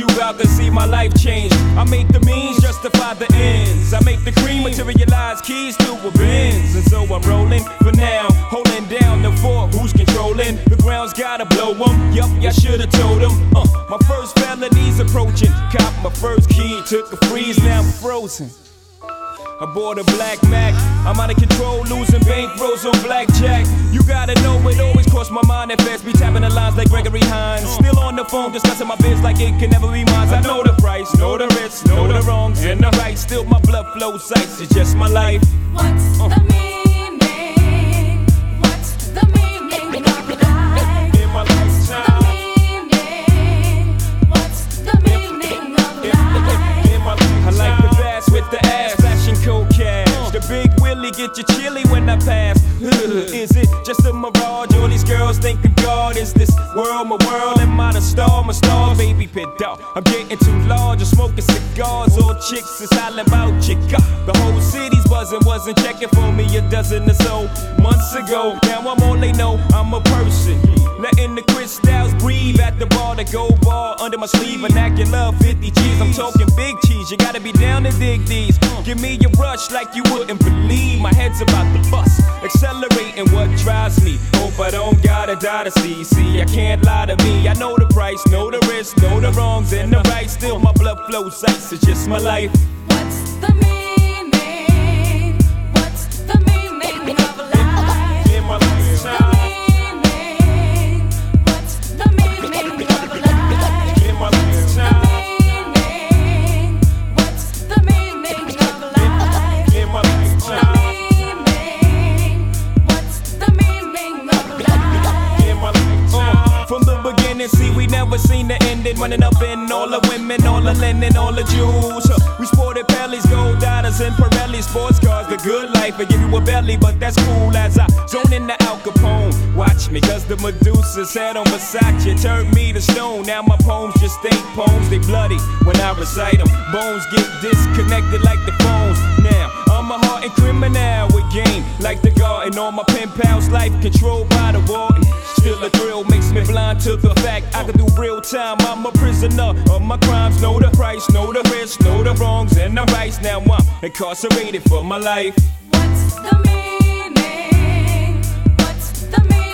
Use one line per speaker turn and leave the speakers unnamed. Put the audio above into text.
You out to see my life change. I make the means justify the ends. I make the materialize keys to a Benz. And so I'm rolling for now, holding down the fort. Who's controlling? The ground's gotta blow 'em. Yup, I should've told. Uh, my first felony's approaching. Cop my first key, took a freeze, now I'm frozen. I bought a black Mac. I'm out of control, losing bankrolls on blackjack. You gotta know it always crossed my mind at first. Be tapping the lines like Gregory Hines. Still on the phone, discussing my biz like it can never be mine. I know the price, know the risks, know the wrongs and the rights. Still my blood flows ice. It's just my life.
What's the uh. meaning?
Willie get you chilly when I pass. Is it just a mirage? All these girls think of God. Is this world my world? Am I the star? My star, baby dog. I'm getting too large. I'm smoking cigars. All chicks is hollering about chica. The whole city's buzzing, wasn't checking for me a dozen or so months ago. Now I'm all they know. I'm a person. Letting the crystals breathe at the bar, the gold bar under my sleeve. Vernacular 50 G's, I'm talking big cheese. You gotta be down to dig these. Give me a rush like you wouldn't believe. My head's about to bust, accelerating what drives me. Hope I don't gotta die to see. See, I can't lie to me. I know the price, know the risk, know the wrongs and the right. Still, my blood flows ice. It's just my life.
What's
Running up in all the women, all the linen, all the jewels. We sported Pellies, gold dollars, and Pirelli sports cars. The good life, I give you a belly, but that's cool as I zone in the Al Capone. Watch me, cause the Medusa head on Versace turned me to stone. Now my poems just ain't poems, they bloody when I recite them. Bones get disconnected like the phones. Now, I'm a hardened criminal with game like the garden. All my pen pals, life controlled by the warden. Still the thrill makes me blind to the I can do real time. I'm a prisoner of my crimes. Know the price, know the risk, know the wrongs and the rights. Now I'm incarcerated for my life.
What's the meaning? What's the meaning?